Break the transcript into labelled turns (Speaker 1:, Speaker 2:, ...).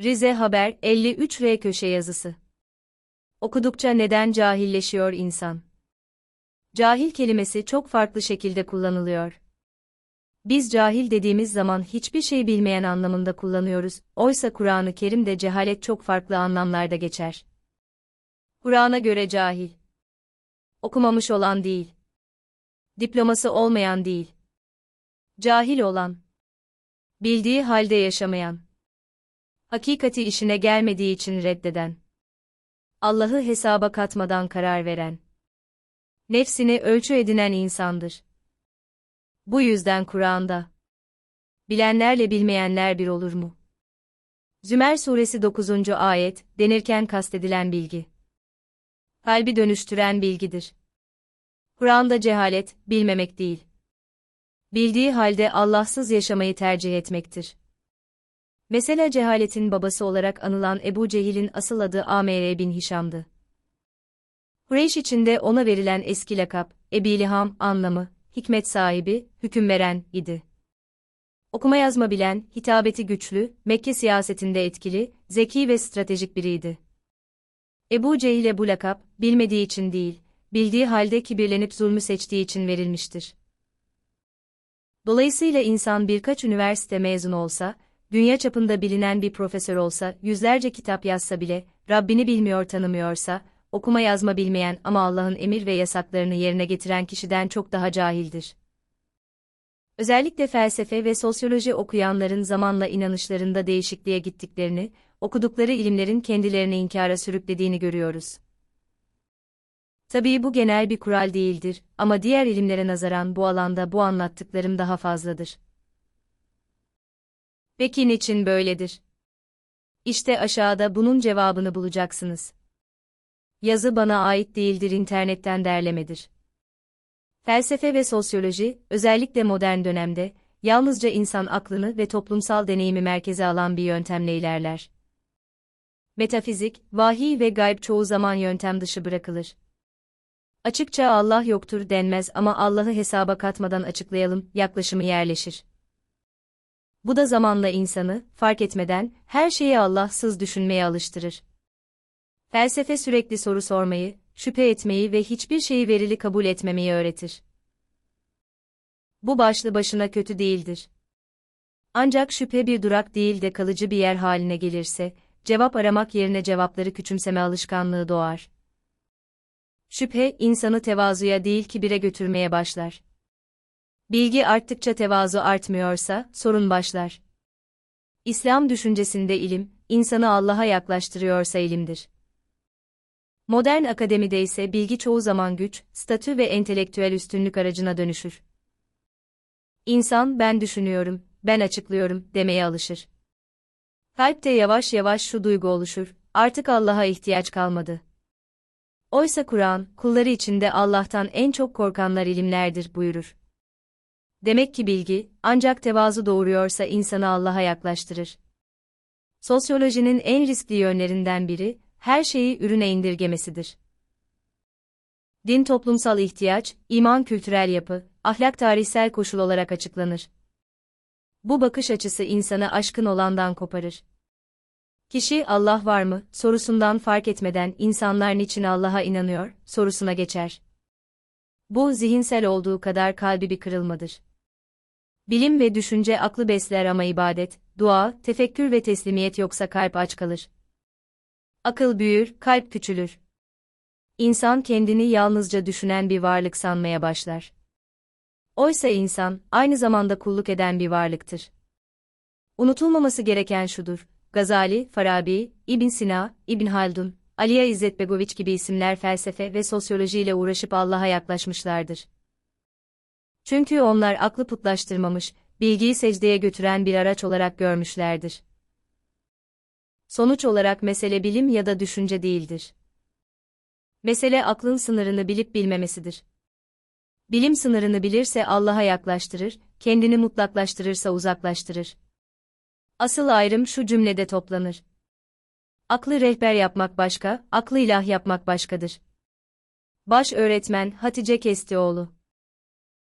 Speaker 1: Rize Haber 53R köşe yazısı. Okudukça neden cahilleşiyor insan? Cahil kelimesi çok farklı şekilde kullanılıyor. Biz cahil dediğimiz zaman hiçbir şey bilmeyen anlamında kullanıyoruz. Oysa Kur'an-ı Kerim'de cehalet çok farklı anlamlarda geçer. Kur'an'a göre cahil. Okumamış olan değil. Diploması olmayan değil. Cahil olan. Bildiği halde yaşamayan hakikati işine gelmediği için reddeden, Allah'ı hesaba katmadan karar veren, nefsini ölçü edinen insandır. Bu yüzden Kur'an'da, bilenlerle bilmeyenler bir olur mu? Zümer suresi 9. ayet, denirken kastedilen bilgi. Kalbi dönüştüren bilgidir. Kur'an'da cehalet, bilmemek değil. Bildiği halde Allahsız yaşamayı tercih etmektir. Mesela cehaletin babası olarak anılan Ebu Cehil'in asıl adı Amr bin Hişam'dı. Kureyş içinde ona verilen eski lakap, Ebiliham anlamı, hikmet sahibi, hüküm veren idi. Okuma yazma bilen, hitabeti güçlü, Mekke siyasetinde etkili, zeki ve stratejik biriydi. Ebu Cehil'e bu lakap, bilmediği için değil, bildiği halde kibirlenip zulmü seçtiği için verilmiştir. Dolayısıyla insan birkaç üniversite mezunu olsa, dünya çapında bilinen bir profesör olsa, yüzlerce kitap yazsa bile, Rabbini bilmiyor tanımıyorsa, okuma yazma bilmeyen ama Allah'ın emir ve yasaklarını yerine getiren kişiden çok daha cahildir. Özellikle felsefe ve sosyoloji okuyanların zamanla inanışlarında değişikliğe gittiklerini, okudukları ilimlerin kendilerini inkara sürüklediğini görüyoruz. Tabii bu genel bir kural değildir ama diğer ilimlere nazaran bu alanda bu anlattıklarım daha fazladır. Peki niçin böyledir? İşte aşağıda bunun cevabını bulacaksınız. Yazı bana ait değildir internetten derlemedir. Felsefe ve sosyoloji, özellikle modern dönemde, yalnızca insan aklını ve toplumsal deneyimi merkeze alan bir yöntemle ilerler. Metafizik, vahiy ve gayb çoğu zaman yöntem dışı bırakılır. Açıkça Allah yoktur denmez ama Allah'ı hesaba katmadan açıklayalım yaklaşımı yerleşir. Bu da zamanla insanı, fark etmeden, her şeyi Allahsız düşünmeye alıştırır. Felsefe sürekli soru sormayı, şüphe etmeyi ve hiçbir şeyi verili kabul etmemeyi öğretir. Bu başlı başına kötü değildir. Ancak şüphe bir durak değil de kalıcı bir yer haline gelirse, cevap aramak yerine cevapları küçümseme alışkanlığı doğar. Şüphe, insanı tevazuya değil kibire götürmeye başlar. Bilgi arttıkça tevazu artmıyorsa, sorun başlar. İslam düşüncesinde ilim, insanı Allah'a yaklaştırıyorsa ilimdir. Modern akademide ise bilgi çoğu zaman güç, statü ve entelektüel üstünlük aracına dönüşür. İnsan ben düşünüyorum, ben açıklıyorum demeye alışır. Kalpte yavaş yavaş şu duygu oluşur, artık Allah'a ihtiyaç kalmadı. Oysa Kur'an, kulları içinde Allah'tan en çok korkanlar ilimlerdir buyurur. Demek ki bilgi, ancak tevazu doğuruyorsa insanı Allah'a yaklaştırır. Sosyolojinin en riskli yönlerinden biri, her şeyi ürüne indirgemesidir. Din toplumsal ihtiyaç, iman kültürel yapı, ahlak tarihsel koşul olarak açıklanır. Bu bakış açısı insanı aşkın olandan koparır. Kişi Allah var mı sorusundan fark etmeden insanlar niçin Allah'a inanıyor sorusuna geçer. Bu zihinsel olduğu kadar kalbi bir kırılmadır. Bilim ve düşünce aklı besler ama ibadet, dua, tefekkür ve teslimiyet yoksa kalp aç kalır. Akıl büyür, kalp küçülür. İnsan kendini yalnızca düşünen bir varlık sanmaya başlar. Oysa insan, aynı zamanda kulluk eden bir varlıktır. Unutulmaması gereken şudur, Gazali, Farabi, İbn Sina, İbn Haldun, Aliya İzzet Begoviç gibi isimler felsefe ve sosyolojiyle uğraşıp Allah'a yaklaşmışlardır. Çünkü onlar aklı putlaştırmamış, bilgiyi secdeye götüren bir araç olarak görmüşlerdir. Sonuç olarak mesele bilim ya da düşünce değildir. Mesele aklın sınırını bilip bilmemesidir. Bilim sınırını bilirse Allah'a yaklaştırır, kendini mutlaklaştırırsa uzaklaştırır. Asıl ayrım şu cümlede toplanır. Aklı rehber yapmak başka, aklı ilah yapmak başkadır. Baş öğretmen Hatice Kestioğlu